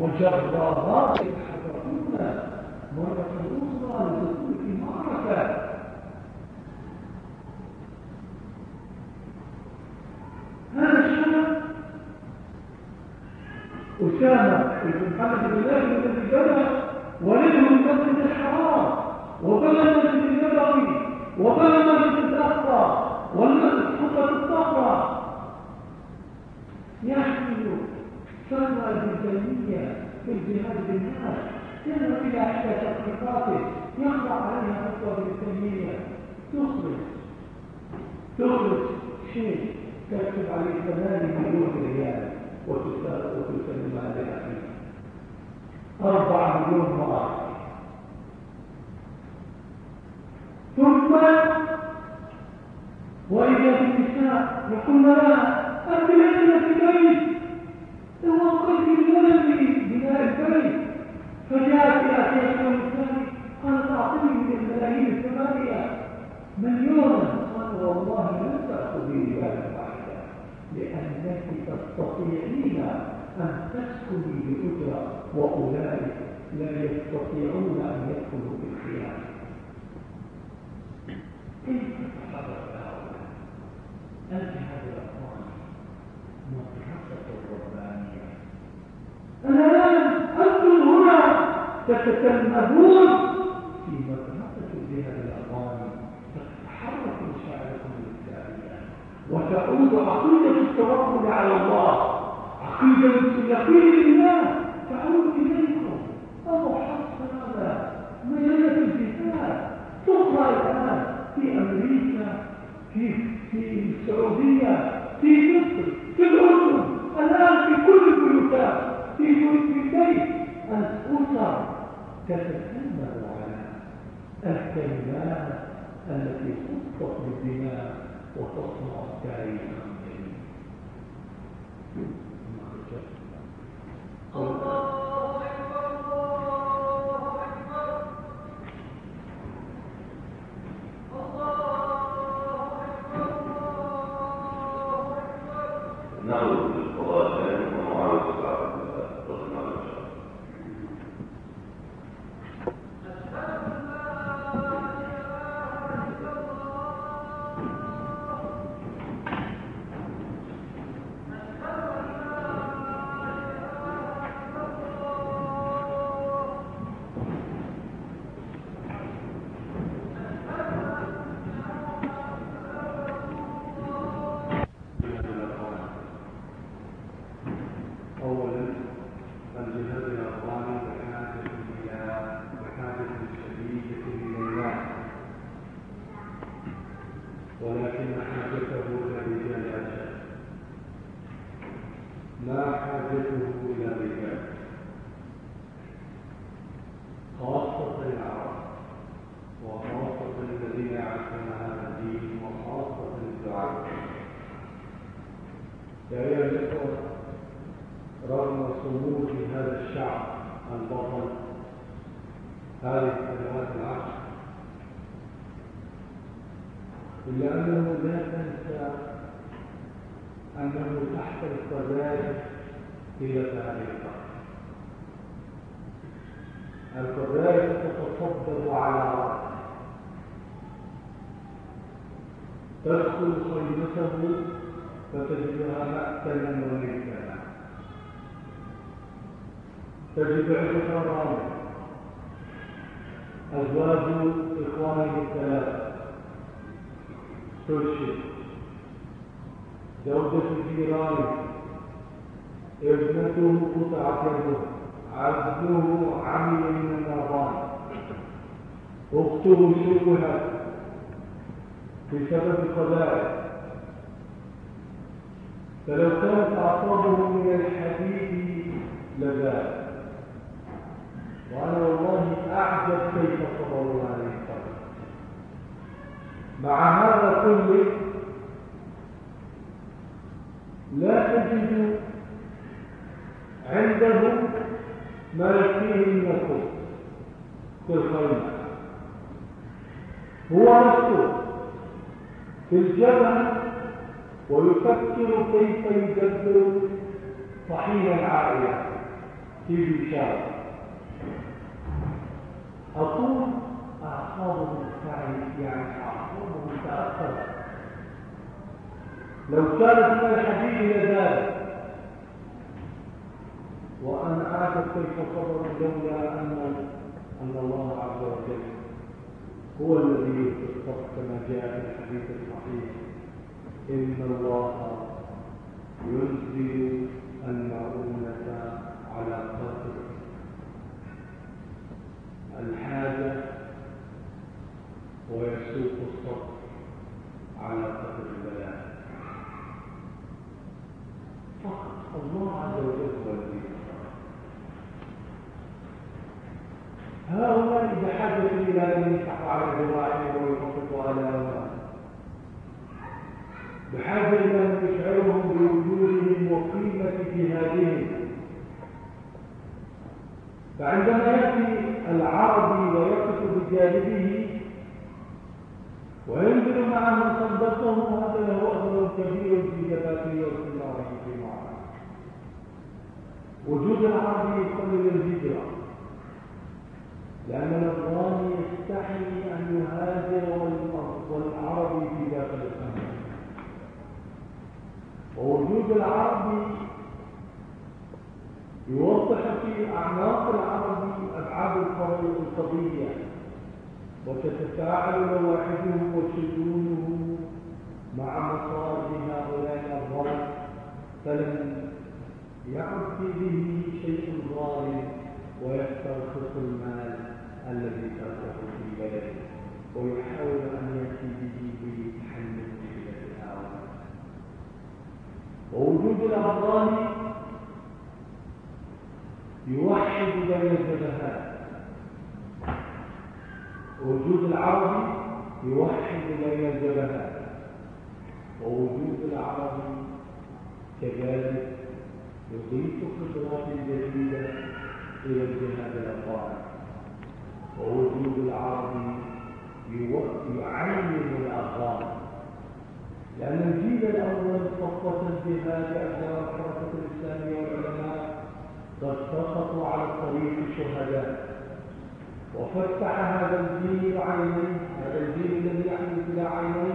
وجرارات يتحركون مرة أخرى لدخول في معركة هذا أسامة بن محمد بن الله بن الجبل ولده من الحرام وبلغ مسجد النبوي وبلغ مسجد الأقصى والخطة الصخرة يحمل ثروة الجنية في الجهاد بالناس يذهب إلى إحدى تحقيقاته يخضع عليها خطوة بالتنمية تخرج. تخرج شيء تكتب عليه ثمانية مليون ريال وتسلمها لأخيه أربعة مليون مرة ثم وإذا بالنساء يقول لها أنت في البيت توقفت الولد بناء البيت فجاءت إلى أخيها اليوم الثاني قالت أعطني من الملايين الثمانية مليونا قال والله لن تأخذي رواية واحدة لأنك تستطيعين أن تسكني بأجرة وأولئك لا يستطيعون أن يدخلوا بالخيانة كيف تتحرك هؤلاء أنت هذا الآن أنتم هنا تتكلمون في مدرسة بهذا الأخوان تتحرك مشاعركم الإسلامية وتعود عقيدة التوكل على الله عقيدة اليقين بالله تعود إليكم أبو حفص هذا ميلة الجهاد تقرأ الآن في أمريكا في في السعودية في مصر. في الأردن الآن في كل البيوتات في في بيت الأسر تتكلم على الكلمات التي خطت بالدماء وتصنع التاريخ الله. تجد عدة أمراض أزواج إخوانه الثلاثة. ترشد. زوجة جيرانه. ابنته قطعت يده عبده عمي من النظام. أخته شبهت بسبب قضائه فلو كانت اعصابه من الحديد لذات وأنا والله أعجب كيف صبروا عليه الصبر مع هذا كله لا تجد عنده ما يكفيه من الخبز في الخيمة هو نفسه في الجبل ويفكر كيف يدبر طحين العائلة في بشارة أقول أعصابه الفعل يعني أعصابه متأثر لو كانت من الحديث لذلك وأن عادت تلك صبر لولا أن أن الله عز وجل هو الذي يلقي كما جاء في الحديث الصحيح. إن الله ينزل المعونة على قدر الحاجة ويسوق الصبر على قدر البلاء. فقط الله عز وجل هو الذي هؤلاء بحاجة إلى أن يفتحوا على الرواية ويخفضوا على بحاجة إلى أن تشعرهم بوجودهم وقيمة جهادهم. فعندما يأتي العربي ويقف بجانبه وينزل معه صندوقه هذا له أثر كبير في جباته واستمراره في معه وجود العربي يقلل الهجرة. لأن الأفغاني يستحي أن يهاجر والعربي في داخل الأمر. ووجود العربي يوضح في أعماق العربي أبعاد القضية وتتفاعل مواحده وشجونه مع مصالح هؤلاء الأبرار فلم يعد به شيء ظالم ويسترخص المال. الذي تركه في بلده ويحاول أن يأتي به بحل مشكلة هؤلاء ووجود الأفضال يوحد بين الجبهات وجود العربي يوحد بين الجبهات ووجود العربي كذلك يضيف خبرات جديدة إلى الجهاد الأفضل. ووجود العربي يعين الأفضال لأن الجيل الأول خطة الجهاد أبناء الحركة الإسلامية والعلماء قد سقطوا على الطريق الشهداء. وفتح هذا الجيل عينيه هذا الجيل الذي يحمل بلا عينيه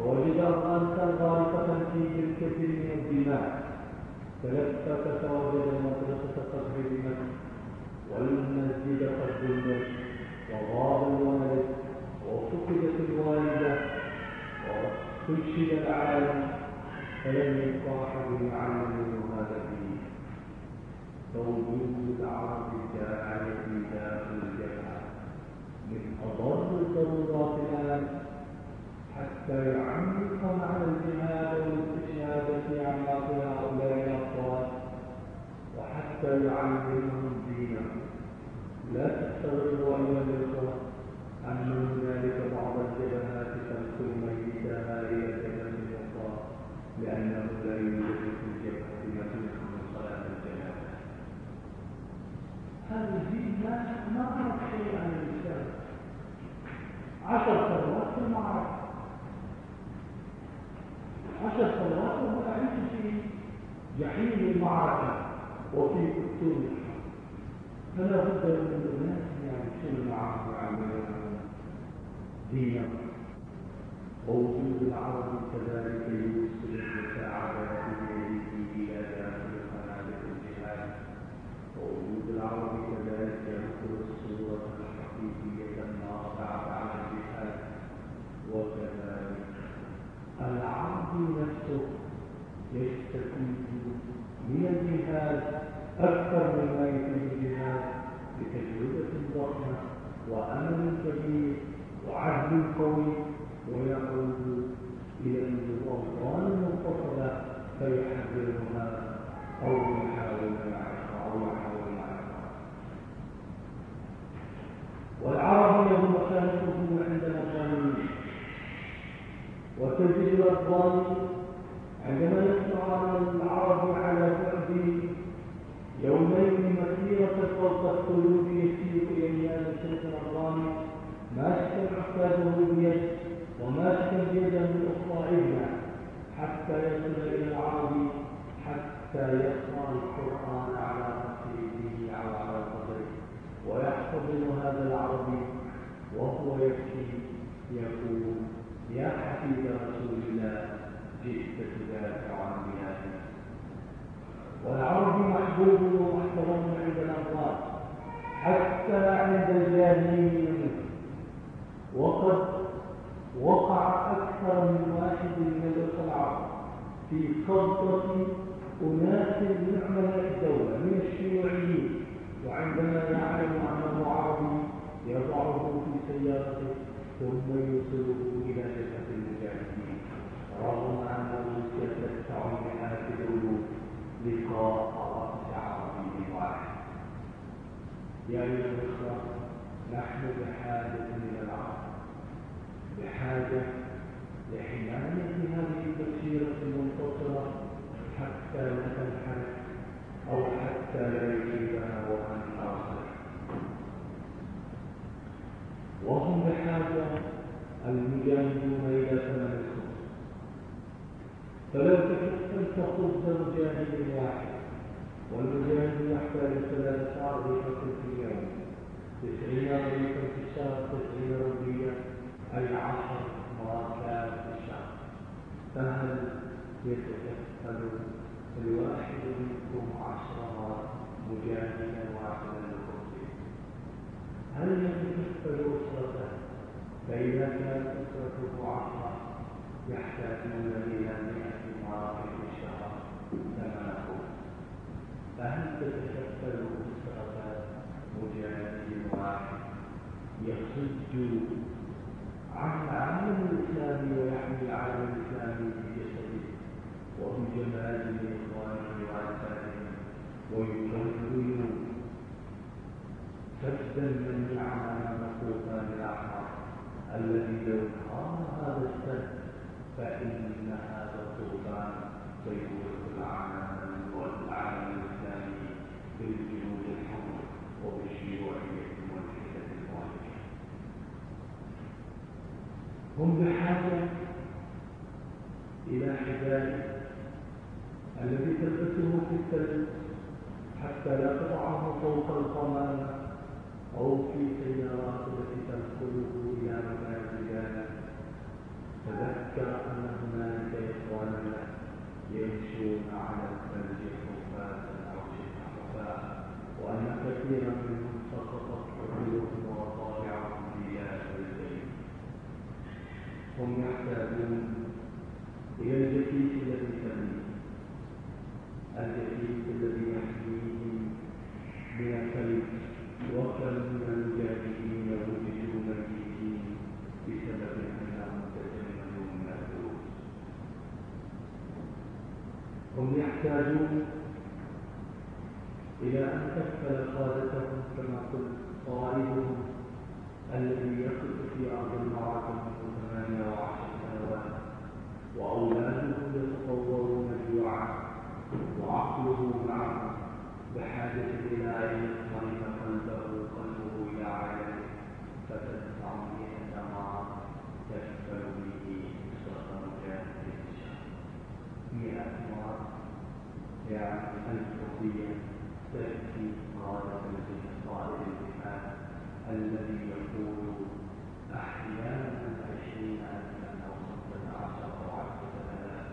ووجد أفغانستان غارقة في الكثير من الدماء. فلفت فوجد المدرسة قد هدمت والمسجد قد بنيت وغاب الولد وفقدت الوالدة ترشد العالم فلم يبقى احد يعلم هذا الدين فوجود العرب جاء في داخل الجبهه من اضر الضرورات الان حتى يعمق معنى الجهاد والاستشهاد في اعماق هؤلاء الاطفال وحتى يعلمهم دينهم لا تستغربوا ايها الاخوه ان هنالك بعض الجبهات تنقل ميتها إلى الجبهه الاخرى لأنه لا يوجد في الجبهه مكان من صلاه الجنازه هذا الدين ما عرف شيء عن الاسلام عشر سنوات في المعركه عشر سنوات وهو يعيش في جحيم المعركه وفي كتب فلا بد من الناس يعني شنو معهم يعملون دينا ووجود العرب كذلك يوصل المساعدة في إلى داخل خنادق الجهاد ووجود العرب كذلك يذكر الصورة الحقيقية الناطعة عن الجهاد وكذلك العرب نفسه يستفيد من الجهاد أكثر مما يفيد الجهاد بتجربة ضخمة وأمل كبير وعهد قوي ويعود إلى الأوطان المنفصلة فيحذرها أو يحاول معها أو يحاول والعرب لهم مكانتهم عند المكانين وتجد الأفضال عندما يسمع العرب على بعد يومين مسيرة فوق القلوب يسير إلى مياه الشمس الأفغاني ماسكا عكازه بيد وماسكا بيده الاخرى عبنا حتى يصل إلى العرب حتى يقرأ القرآن على تقليده أو على قدره ويحفظ هذا العربي وهو يبكي يقول يا حبيب رسول الله جئت تدافع عن بلادنا والعربي محبوب ومحترم عند الأنصار حتى عند الجاهلين وقد وقع أكثر من واحد من الأخوة في قبضة أناس من عملاء الدولة من الشيوعيين وعندما يعلم أنه عربي يضعه في سيارته ثم يوصله إلى جبهة المجاهدين. رغم أن روسيا تدفع مئات الألوف لقاء رأس عربي واحد. يا أيها الإخوة نحن بحاجة إلى العرب بحاجة لحماية هذه التفسيرة المنتصرة حتى لا تنحرف أو حتى لا يجيبها ومن وهم بحاجة المجاهدون إلى ثمن فلو تكفلت خبز مجاهد واحد والمجاهد يحتاج ثلاثة أرغفة في اليوم. تسعين أرغفة في الشهر تسعين ربية أي عشر مرات في الشهر. فهل يتكفل الواحد منكم عشر مجاهدا واحدا هل يتكفل أسرته فإذا كانت أسرته عشرة يحتاجون إلى مئة مرة في الشهر ثمنه فهل تتكفل أسرة مجاهد واحد؟ يصد عن العالم الإسلامي ويحمي العالم الإسلامي بجسده وبجمال إخوانه وأنفاسهم ويكمل سدا يعمل الطوفان الأحمر الذي لو قام هذا السد فإن هذا الطوفان سيورث العالم والعالم الإسلامي بالجنود الحمر وبالشيوعية والحدة المواجهة هم بحاجة إلى حذاء الذي تلبسه في الثلج حتى لا تضعه فوق القمامة أو في سيارات التي تنقله إلى منازلنا تذكر أن هناك إخوانا يمشون على الثلج حفاة أو حفاة وأن كثيرا منهم سقطت عقولهم وطالعهم في الليل هم يحتاجون إلى الجسيس الذي هم يحتاجون إلى أن تكفل قادتهم كما قلت الذي يقف في أرض المعركة منذ ثمانية وعشر سنوات وأولاده يتطورون جوعا وعقله معه بحاجة إلى أن يطمئن قلبه قلبه إلى عينه فتدفع مئة مرة تكفل به أسرة مجاهد الشهر مئة مرة يعني ألف ربية تأتي غالبا في قائد الجهاد الذي يقول أحيانا عشرين ألفا أو خمسة عشر أو عشرة آلاف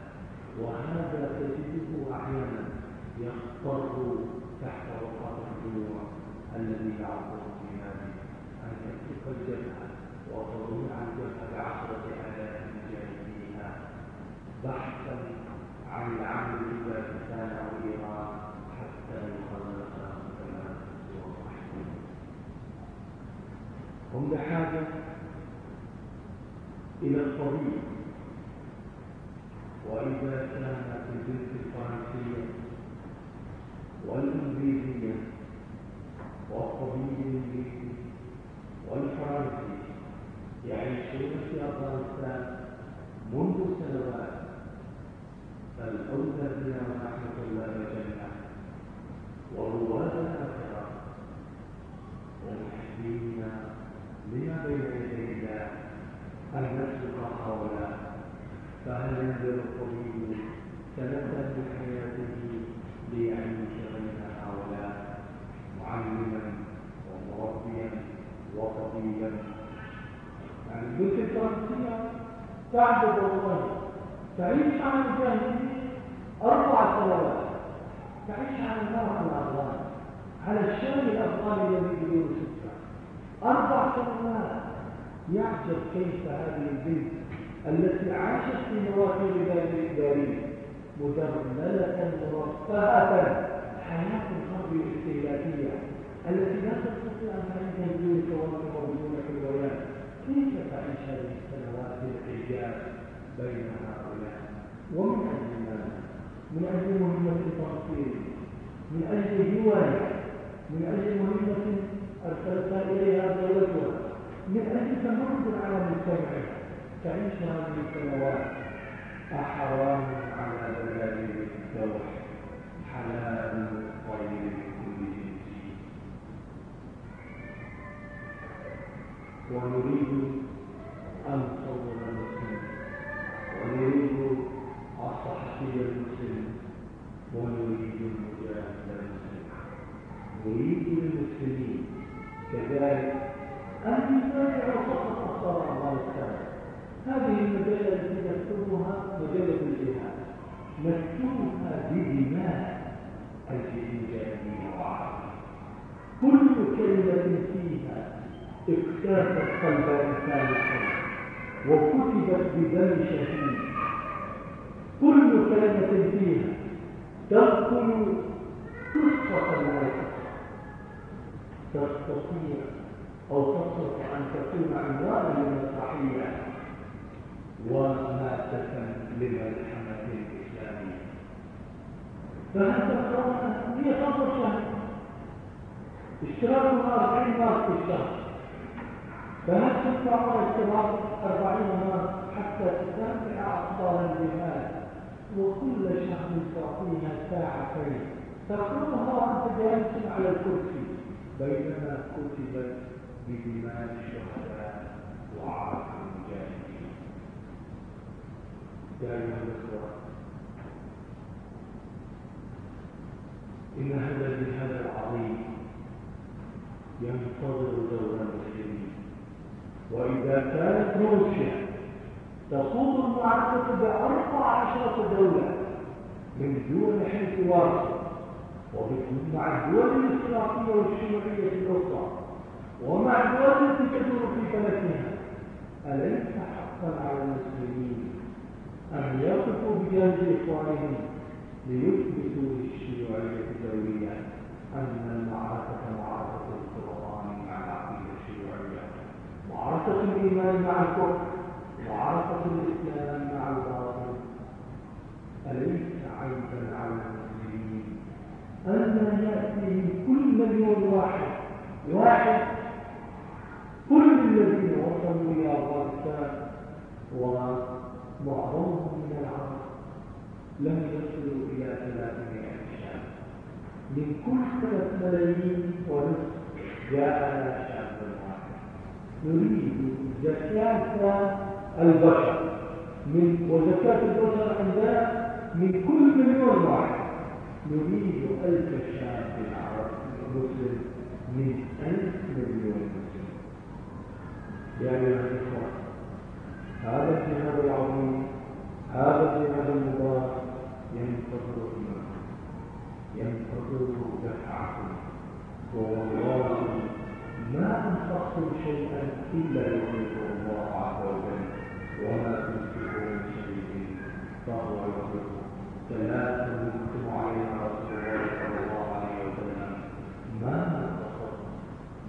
وهذا تجده أحيانا يضطر تحت رقعة الجوع الذي يعبر في هذه أن يمسك الجبهة وتضيع الجبهة بعشرة آلاف مجاهديها بحثا عن العمل في باكستان أو إيران حتى يخلص كما توضح هم بحاجة إلى الطبيب وإذا كانت البنت الفرنسية والإنجليزية والطبيب الإنجليزي والفرنسي يعيشون في أفغانستان منذ سنوات. فالأولى بنا رحمة الله جميعا. بما بين يدي الله. هل نسلك قولا؟ فهل ينزل الطبيب تلذذ بحياته ليعيش بين هؤلاء؟ معلما ومربيا وطبيبا يعني بالفكرة الدنيا تعبد الله تعيش على الجاهل أربع سنوات. تعيش على المرأة الأفغان على الشام الأفغاني الذي في يوسف. أربع سنوات يعجب كيف هذه البنت التي عاشت في نوافذ بلاد الإدارية مجملة مرفهة حياة الحرب الاستهلاكية التي لا تستطيع أن تعيش بدون كوامل وبدون حلويات كيف تعيش هذه السنوات الحجاب بين هؤلاء ومن أجل ماذا؟ من أجل مهمة التنصير من أجل هواية من أجل مهمة أرسلتها إليها دولتها من أجل تمرد على مجتمعها تعيش هذه السنوات. أحرام على بلاد الدوح حلال الطير كل ونريد أن نصور المسلم ونريد الصحفي المسلم ونريد المجاهد المسلم نريد للمسلمين كذلك أن يتابعوا فقط أخبار الله تعالى هذه المجلة التي نكتبها مجلة الجهاد نكتبها بدماء الجهاديين وعرب كل كلمة فيها اكتافت قلب إنسان حي وكتبت بدم شهيد كل كلمة فيها تذكر قصة الموت تستطيع أو تصلح أن تكون عنوانا للمسرحية ومادة للملحمة الإسلامية فهذا هي خمس شهر اشتراكها 40 مارك في الشهر. فهل تدفع اشتراك 40 مارك حتى تدافع أبطال الجهاد وكل شهر تعطيها ساعتين. تقومها وأنت جالس على الكرسي. بينما كتبت بدماء الشهداء وعرق المجاهدين يا أيها الإخوة إن هذا الجهاد العظيم ينتظر دور المسلمين وإذا كانت روسيا تخوض المعركة بأربع عشرة دولة من دول حلف وارسو ومع الدول الاشتراكية والشيوعية الأخرى ومع الدول التي تدور في فلكها أليس حقا على المسلمين أن يقفوا بجانب إخوانهم ليثبتوا للشيوعية الدولية أن المعركة معركة القرآن مع العقيدة الشيوعية معركة الإيمان مع الكفر معركة الإسلام مع الباطل أليس عيبا على المسلمين أن يأتي كل مليون واحد. واحد. كل الذين وصلوا إلى أفغانستان ومعظمهم من العرب لم يصلوا إلى ثلاثمائة شاب. من كل ثلاث ملايين ونصف جاءنا شاب واحد. نريد زكاة البشر. من وزكاة البشر عندنا من كل مليون واحد. نريد ألف شاب عربي مسلم من ألف مليون مسلم يا أيها الإخوة هذا الجهاد العظيم هذا الجهاد المبارك ينتظر إمامكم ينتظر دفعكم والله ما أنفقتم شيئا إلا يخلقه الله عز وجل وما تنفقوا من شيء فهو يخلقه ثلاثة يكتب علينا رسول الله صلى الله عليه وسلم ما نفق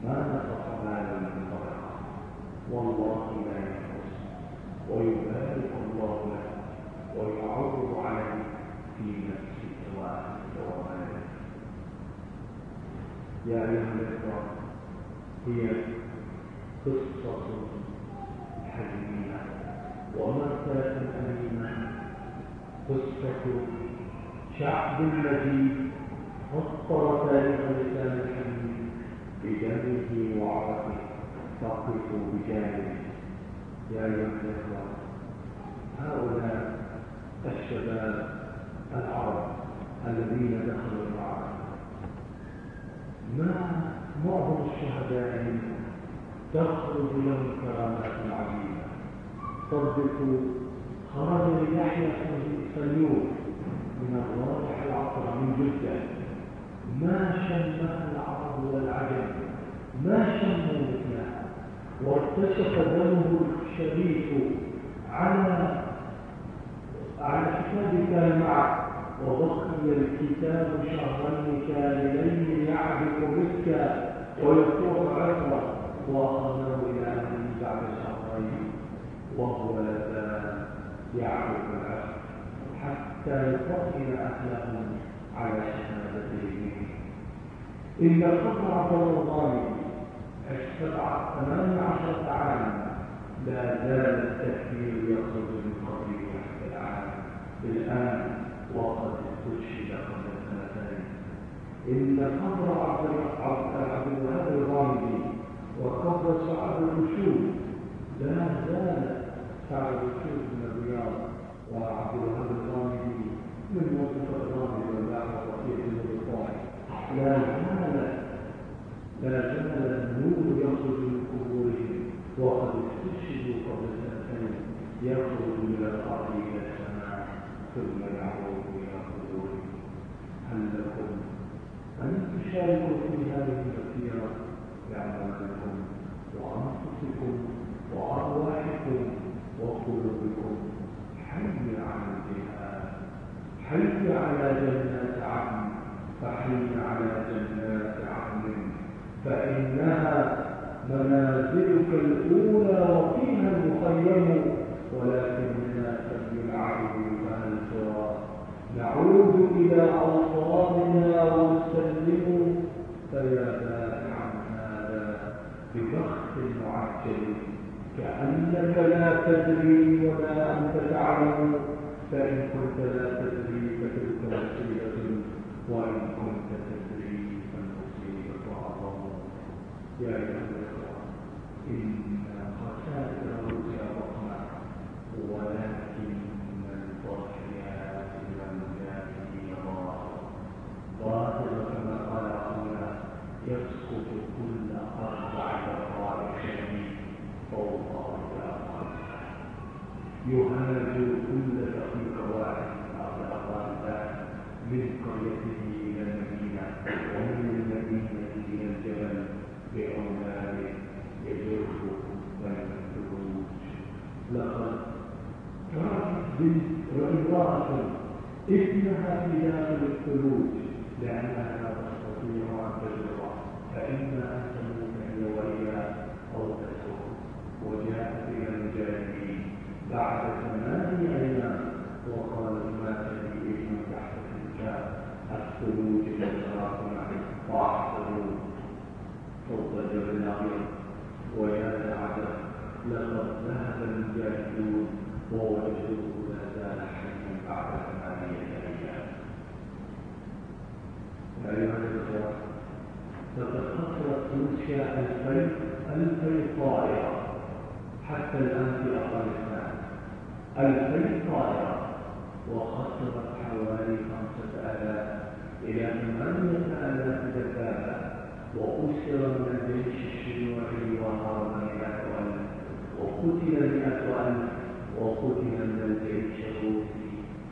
ما نفق مالا من صدقة والله لا ينقص ويبارك الله له ويعوض عليه في نفسك وأهلك ومالك. يا أيها الإخوة هي قصة حزينة ومرسلة أليمة. قصة شعب مجيد فطر تاريخ الإسلام الحديث بدمه وعرقه تقف بجانبه. يا أيها الإخوة هؤلاء الشباب العرب الذين دخلوا المعركة ما معظم الشهداء منهم تخرج لهم كرامات عجيبة صدقوا خرج ليحيى صليون من الراجح العصر من جدة. ما شمها العرب والعجم ما شموا مثلها. وارتشف دمه الشريف على على كتاب كان معه وبقي الكتاب شهرين كاملين يعرف بك ويفتوح عطرة وأخذه إلى اهله بعد شهرين وهو لا يعرف العصر حتى يطمئن أهله على شهادته إن عبد الله السبعه ثمان عشرة عاما لا زال التكفير يخرج من قبله حتى العالم. الان وقد استشهد قبل سنتين. إن قبر عبد الوهاب الغامدي وقبر سعد الرشود لا زال سعد الرشود من الرياض وعبد الوهاب الغامدي من وصف الغامدي والبعث وصيه الوصايا لا زال لا زال النور يخرج من وقد استشهدوا قبل سنتين يخرج من الأرض إلى السماء ثم يعود إلى قبورهم هل لكم؟ أن تشاركوا في هذه المسيره باعمالكم وأنفسكم وأرواحكم وقلوبكم. حي على الجهاد. حي على جنات عدن. فحي على جنات عدن. فإنها منازلك الأولى وفيها المخيم ولكن الناس بالعبد فهل نعود إلى أوطاننا ونسلم. فيا بائعا هذا ببخت معجل. كأنك لا تدري ولا أنت تعلم فإن كنت لا تدري فتلك مصيبة وإن كنت تدري فالمصيبة أعظم. يا أيها 嗯，好像都นขอแก้เต الأبيض ويا العجب لقد ذهب المجاهدون ووجدوه لا زال حيا بعد ثمانية أيام يا أيها الإخوة لقد خسرت روسيا ألفي ألفي طائرة حتى الآن في أفغانستان ألفي طائرة وخسرت حوالي خمسة آلاف إلى ثمانية آلاف دبابة وأسر من الجيش الشيوعي وهرب مئة ألف وقتل مئة ألف وقتل من الجيش الروسي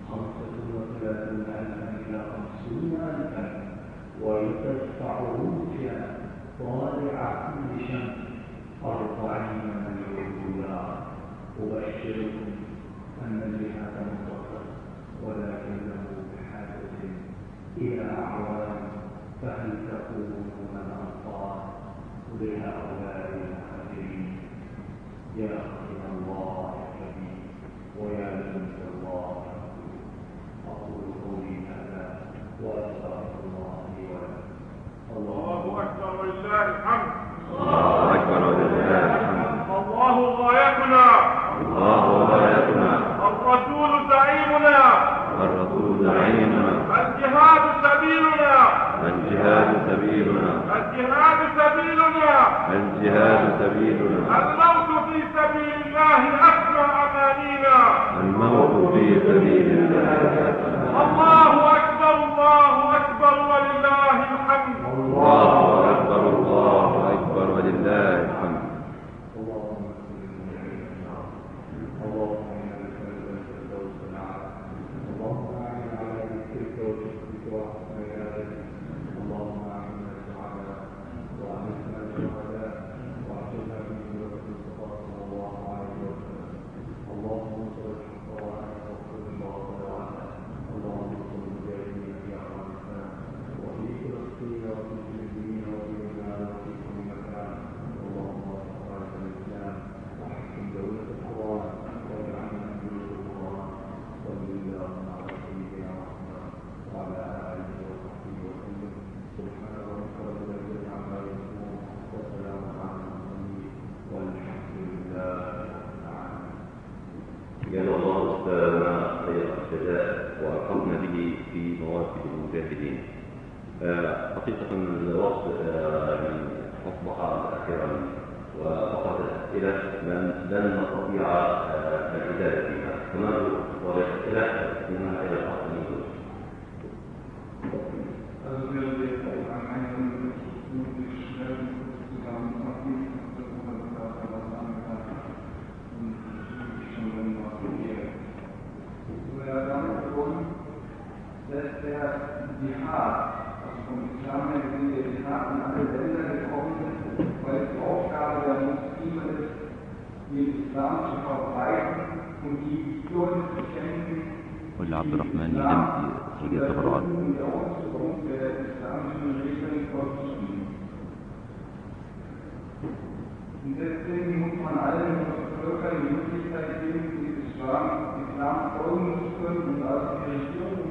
خمسة وثلاثون ألفا إلى خمسون ألفا. وتدفع روسيا طالع كل شمس أربعين مليون دولار. أبشركم أن الجهاد منتصر ولكنه بحاجة إلى أعوان. فهل الأنصار يا الله الكريم ويا الله أقول قولي هذا وأستغفر الله لي ولكم. الله أكبر ولله الحمد. الله أكبر ولله الحمد. الله غايتنا الله غايتنا الرسول زعيمنا والرسول زعيمنا الجهاد سبيلنا الجهاد سبيلنا. الجهاد سبيلنا. الجهاد سبيلنا. الموت في سبيل الله أسمى أمانينا. الموت في سبيل الله الله أكبر الله في مواكب المجاهدين. آه، حقيقة الوصف يعني آه، أصبح أخيرا وفقط إلى من لن نستطيع آه، العدالة فيها. كما هو إلى إلى der Dschihad, also vom Islam her gesehen, der Dschihad in alle Länder gekommen ist, weil es die Aufgabe der Muslime ist, den Islam zu verbreiten und die Religionen zu kämpfen, قل عبد الرحمن يلم في سجل التبرعات Und deswegen muss man allen Völkern die Möglichkeit geben, den Islam, Islam folgen zu können und als die Regierung und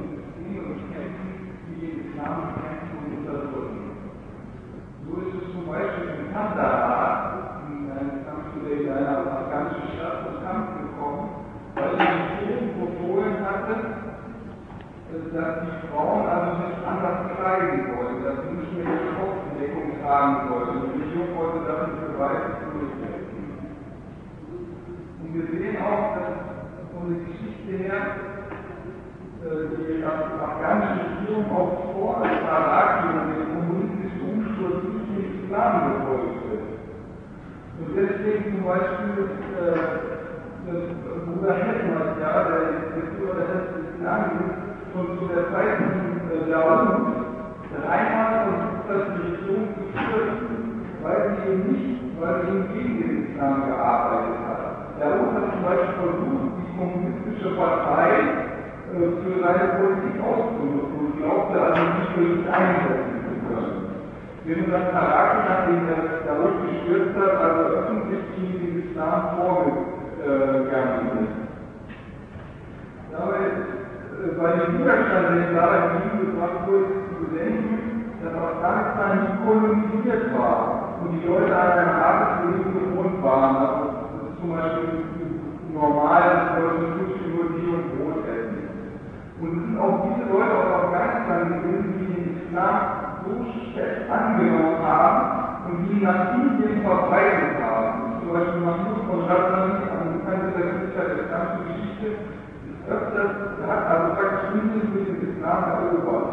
Systeme bekämpfen, bekämpfen und unterdrücken. So ist es zum Beispiel in Kandahar, in einem Kampf in einer afghanischen Stadt, zum Kampf gekommen, weil die Regierung befohlen hatte, dass die Frauen also sich anders kleiden sollen, dass sie nicht mehr ihre Kopfbedeckung tragen sollen. Die Regierung wollte nicht beweisen durchsetzen. Und wir sehen auch, dass von der Geschichte her die afghanische Regierung auch vor Salaki und dem kommunistischen Umsturz nicht den Islam wird. Und deswegen zum Beispiel äh, das Bruder Hetmas, ja, der Führer der Hälfte des Islam schon zu der Zeit äh, der Reinhard und dass die Regierung geführt, weil sie eben nicht, weil sie eben gegen den Islam gearbeitet hat. Ruf hat zum Beispiel versucht, die kommunistische Partei äh, für seine Politik auszunutzen und glaubte also nicht für sich einsetzen zu können. Während das Karaki, nachdem der Ruf gestürzt hat, also öffentlich gegen den Islam vorgegangen ist. Dabei ist bei dem Widerstand, den dabei gebracht wurde, zu bedenken, dass Afghanistan nicht kolonisiert war und die Leute an einem Arbeitsleben gewohnt waren. Also, das ist zum Beispiel normal, dass Leute Sushi nur Tee und Brot essen. Und es sind auch diese Leute aus Afghanistan gewesen, die den Islam so fest angenommen haben und die ihn nach Indien verbreitet haben. Zum Beispiel Mahmoud von Radhan, ein bekannter Vertreter der islamischen Geschichte, öfters, hat also praktisch Indien durch den Islam erobert.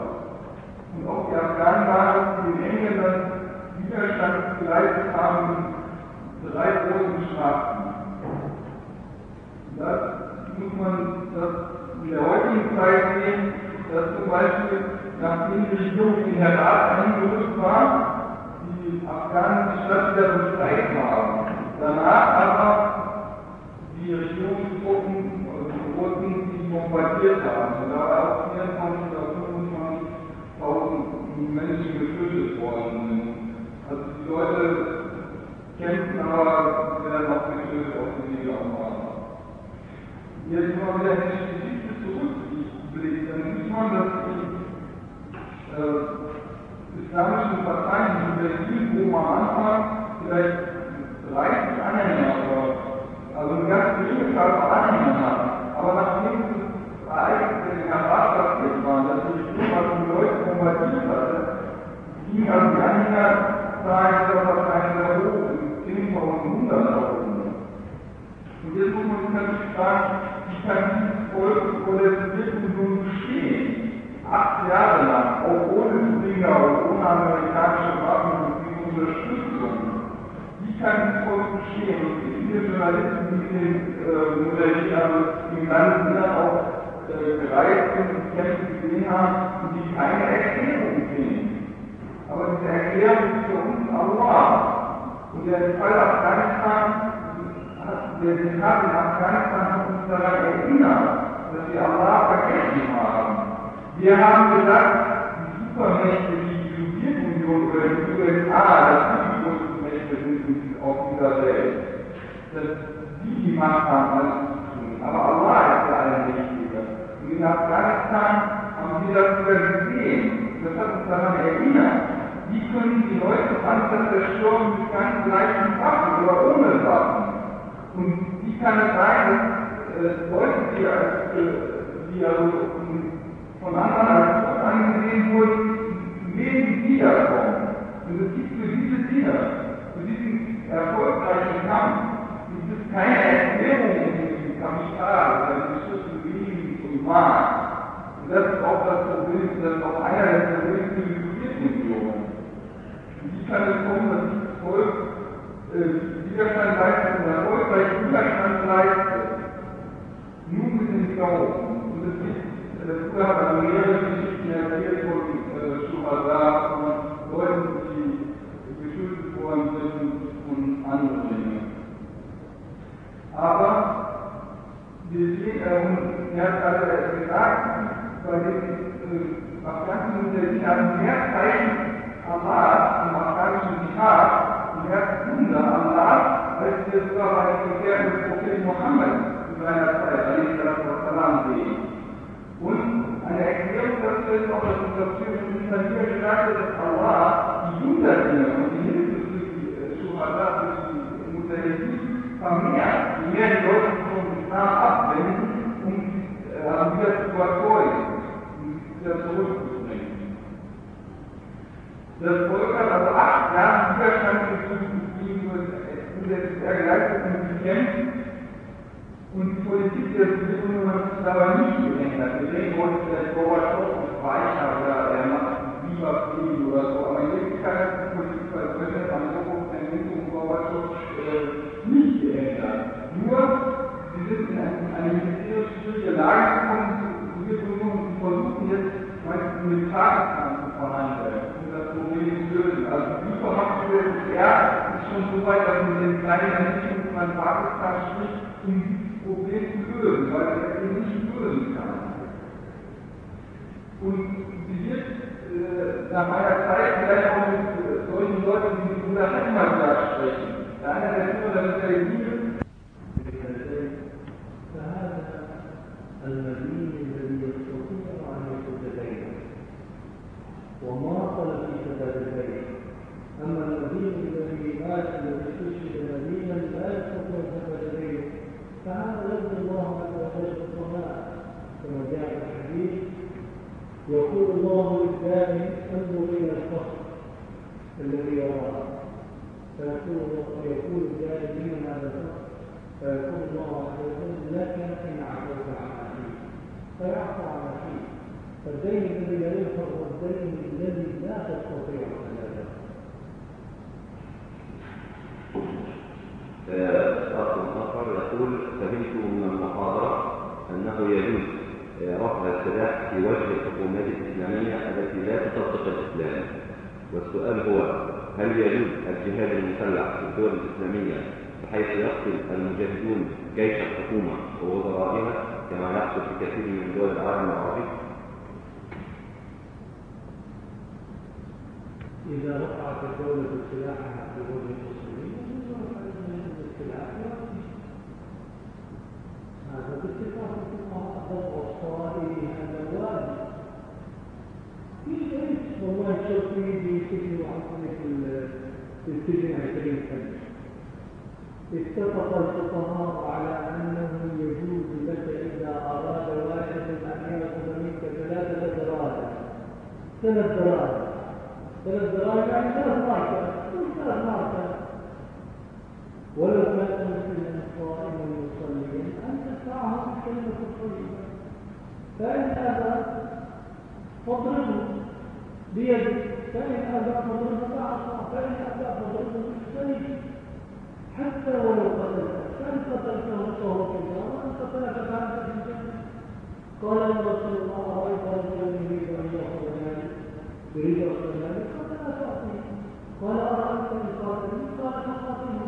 Und auch die Afghanen waren, die den Engländern Widerstand geleistet haben, drei großen Strafen. Das muss man das in der heutigen Zeit sehen, dass zum Beispiel, nachdem die Regierung in Herat eingerückt war, die Afghanen die Stadt wieder befreit haben. Danach aber die Regierungstruppen, also die Russen, die bombardiert haben. Und da auch 24 oder 25.000 Menschen getötet worden sind. Also die Leute kämpfen, aber werden auch getötet auf den Niederlanden. Jetzt mal wieder in zurückblickt, dann sieht man, dass die äh, islamischen Parteien in Berlin, wo man am Anfang vielleicht 30 Anhänger, aber, also eine ganz geringe Zahl von Anhängern haben. Aber nachdem das Ereignis in Katar passiert war, dass die Regierung also die Leute bombardiert hatte, ging also die Anhängerzahl dieser Parteien sehr hoch, in 10.000, 100.000. Und jetzt muss man sich natürlich fragen, wie kann und ohne amerikanische Waffen und die Unterstützung. Wie kann Volk bestehen? Und viele Journalisten, die den äh, also im Land auch äh, gereist sind und Kämpfe gesehen haben und die keine Erklärung finden. Aber diese Erklärung ist für uns Allah. Und der Fall Afghanistan der Dschihad in Afghanistan hat uns daran erinnert, dass wir Allah vergessen haben. Wir haben gesagt, die Supermächte wie die USA, dass die größten Mächte sind auf dieser Welt, dass die die Macht haben, alles zu tun. Aber Allah ist der Allmächtige. Und in Afghanistan haben wir das wieder gesehen. Das hat uns daran erinnert. Wie können die Leute Panzer zerstören mit ganz leichten Waffen oder ohne Waffen? Und wie kann es sein, dass äh, Leute, die, äh, die also von anderen als Gott angesehen wurden, leben Sieger, zu diesem erfolgreichen Kampf gibt es keine Erklärung in diesem Kapital, seinen Schlüssel Wien und Markt. Und das ist auch das Problem, dass auch einer der Probleme für die Und Wie kann es kommen, dass dieses Volk äh, Widerstand leistet und Intelligenz und die Politik der Sowjetunion hat sich dabei nicht geändert. Wir sehen heute vielleicht Gorbatschow ist weicher oder er macht lieber Frieden oder so, aber in Wirklichkeit hat die Politik Präsident Andropov Entwicklung Gorbatschow nicht geändert. Nur, sie sind in eine, militärisch schwierige Lage gekommen, die Sowjetunion und versuchen jetzt meistens mit Tagesplan zu verhandeln, um das Problem zu lösen. Also die Verhandlung der ist schon so weit, dass man den kleinen Entwicklungen Pakistan spricht, um dieses Problem lösen, weil er es nicht lösen kann. Und sie wird äh, nach meiner Zeit vielleicht auch mit äh, solchen Leuten wie Bruder Heimatberg sprechen. Einer der Führer der فهذا المدين الذي يستطيع ان يتدين وماطل في تدابيره أما المدين الذي مات الذي استشهد مدينا لا يستطيع تدابيره فهذا يرضي الله عز وجل الصلاه كما جاء في الحديث يقول الله للدائم أنظر إلى الفخر الذي يراه. فيقول يقول الدائم من هذا الفخر فيقول الله عز وجل لك إن عفوت عن اخيك فيعفو عن اخيك فالدين الذي لا هو الدين الذي لا تستطيع سداده أخ آخر يقول فهمت من المحاضرة أنه يجوز رفع السلاح في وجه الحكومات الإسلامية التي لا تصدق الإسلام والسؤال هو هل يجوز الجهاد المسلح في الدول الإسلامية بحيث يقتل المجاهدون جيش الحكومة ووزرائها كما يحصل في كثير من دول العالم العربي؟ إذا رفعت الدولة سلاحها في وجه المسلمين رفعت السلاح هذا باتفاق الفقهاء ضرب الصواريخ هذا واجب في شيء والله الشرطي بسجن وعطني في السجن 20 سنه اتفق الفقهاء على انه يجوز لك اذا اراد واحد ان ياخذ منك ثلاثة دراهم ثلاث دراهم ثلاث دراهم يعني ثلاث ماركه ثلاث ماركه ولو كان مسلما قائما مصليا ان تدفعه بالكلمة الطيبه فان ابى فاضربه بيدك فان ابى فاضربه بعصا فان ابى فاضربه بالسيف حتى ولو قتلته فان قتلته فهو في النار وان قتلك فانت في الجنه قال يا رسول الله رايت رجلا يريد ان ياخذ مالي يريد رسول الله قال لا تعطيه قال ان قاتلني قال فقاتله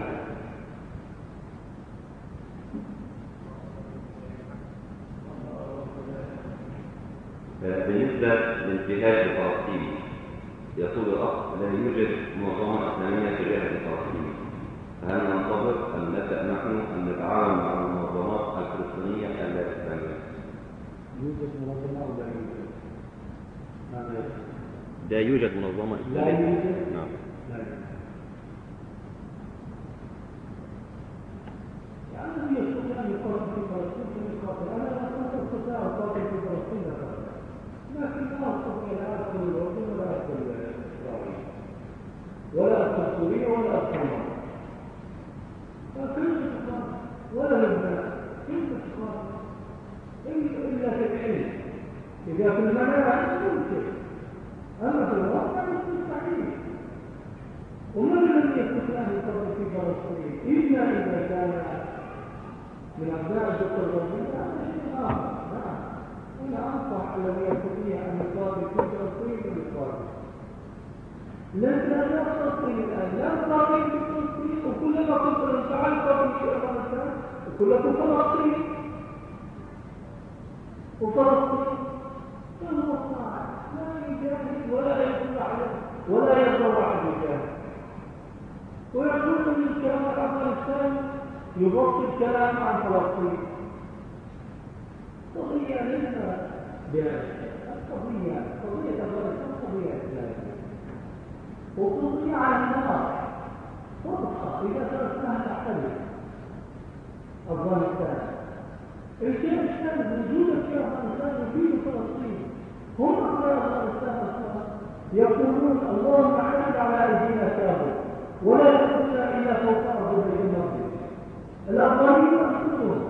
بالنسبة للجهاد الفلسطيني. يقول الأخ لا يوجد منظمة إسلامية تجاه الفلسطيني فهل ننتظر أم نبدأ نحن أن نتعاون مع المنظمات الفلسطينية اللا إسلامية؟ يوجد منظمة ولا يوجد؟ لا يوجد منظمة. لا إسلامية يوجد؟ نعم. لا يوجد. في فلسطين في القاتل. أنا لا أن أقاتل في فلسطين فقط لكن لا أستطيع لا أدخل الأردن ولا أدخل إسرائيل ولا أدخل سوريا ولا مصر فكيف ولا لبنان كيف تقاتل إلا العلم. إذا في المنام ممكن. أما في الواقع مستحيل. ومن الذي يستطيع أن يقرر في فلسطين إلا إذا كان من أبناء الدكتور آخر. نعم أنا أنصح الذي يستطيع أن يقاتل في فلسطين لن لا في فلسطين وكلما قلت لن تعال قاتل في أفغانستان كلكم فلسطين وفلسطين فهو صعب لا يجاهد ولا يدل عليه ولا يرضى عن يجاهد ويقول إن الكلام عن افغانستان يغطي الكلام عن فلسطين ليس القضية قضية افغانستان قضية اسلامية وقضية على النار واضحة إذا تركناها تحتمل أفغانستان الشيء الثالث وجودك في أفغانستان وفي فلسطين. هم أبناء أفغانستان يقولون اللهم احمد على أيدينا كافر ولا تكلنا إلا فوق بيت المقدس الأفغانيين أنفسهم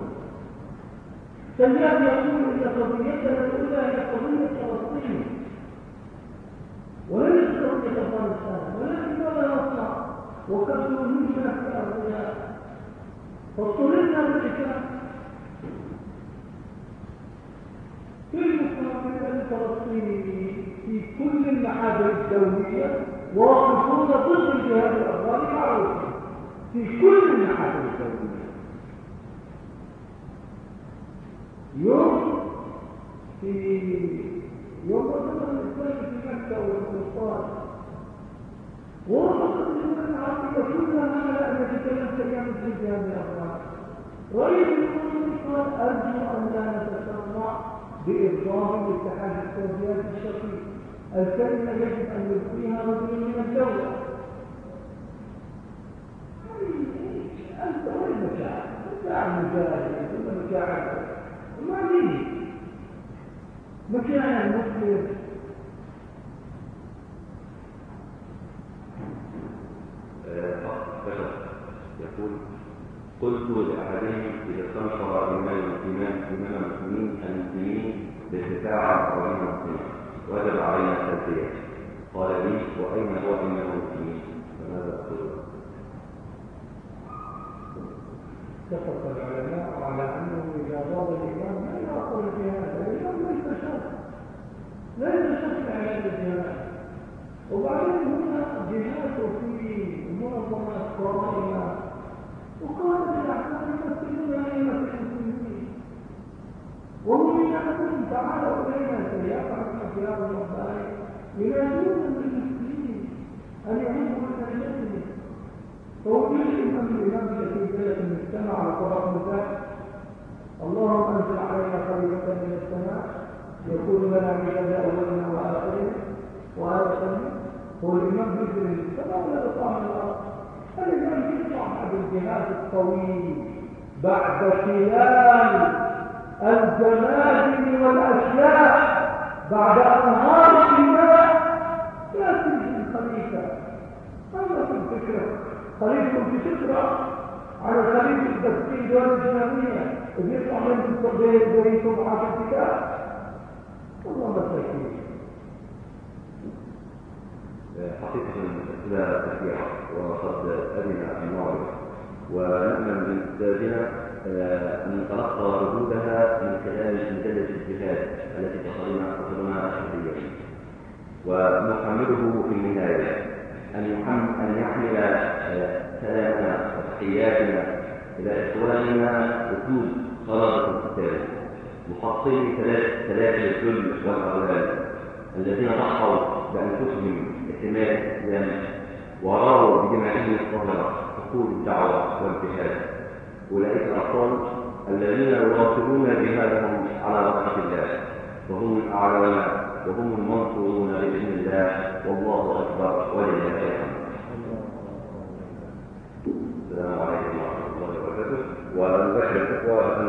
سجاد يقول إن قضيتنا الأولى هي قضية فلسطين وليست قضية أفغانستان ولكن ماذا نصنع وقد نهمنا في أرضنا فاضطررنا بالإسلام كل المستوطنين الفلسطينيين في كل المحافل الدولية واقفون ضد الجهاد الأفغاني معروفين في كل المحافل الدولية يوم في يوم مثلا الإسلام في مكة والسلطان ووصلت الأمة العربية كلها ما أن نتكلم كلمة في رئيس المسلمين قال أرجو أن لا نتسمع بإرضاء الاتحاد السوفيتي الشقيق الكلمة يجب أن يبقيها رجل من الدولة أنت وين مشاعر؟ مشاعر مجاهد ولا مشاعر ما لي مشاعر مسلم بشر يقول قلت لأحدهم إذا استنشر إمام الإمام إمام المسلمين المسلمين بالدفاع عن قوانين المسلمين وجب علينا التلبية قال لي وأين هو إمام المسلمين؟ فماذا أقول؟ اتفق العلماء على أنه إذا غاب الإمام لا يقول في هذا الإمام ليس شرط ليس شرط علاج الجماعة وبعدين هنا جهات في منظمات قائمة وقالت الأحكام يمثلون أئمة المسلمين وهم يعلمون تعالوا إلينا سيافة الأخيار الرباني ينادون بالمسلمين أن يعودوا من أجلهم فهو يجب أن الإمام في بلد المجتمع على قرآن مثال اللهم أنزل علينا خليفة من السماء. يكون لنا من أولنا وآخرنا وآية هو الإمام يجري المجتمع ولا يطعم الأرض. الإمام يطلع بعد الجهاد الطويل بعد خلال الجماجم والأشياء بعد أنهار الماء يأتي الخليفة. هذا الفكرة خليفة في فكرة على خليفة التفكير الدول الإسلامية بيطلع من الصبير زي صبحة الكتاب. والله مساكين حقيقة الأسئلة كثيرة وقد أذن الموعد ونأمل من أستاذنا أن نتلقى ردودها من خلال مجلة الجهاد التي تصلنا شهريا ونحمله في النهاية. أن أن يحمل سلامنا وتحياتنا إلى إخواننا أسود خرابة القتال محصلي سلاسل الذل والأغلال الذين ضحوا بأنفسهم احتمال ذلك وراوا بجمعهم القاهرة حقول الدعوة والجهاد أولئك الأطفال الذين يواصلون جهادهم على رحمة الله. وهم الأعلى وهم المنصورون بإذن الله. والله أكبر ولله الحمد. السلام عليكم ورحمة الله وبركاته. ونبشر الإخوة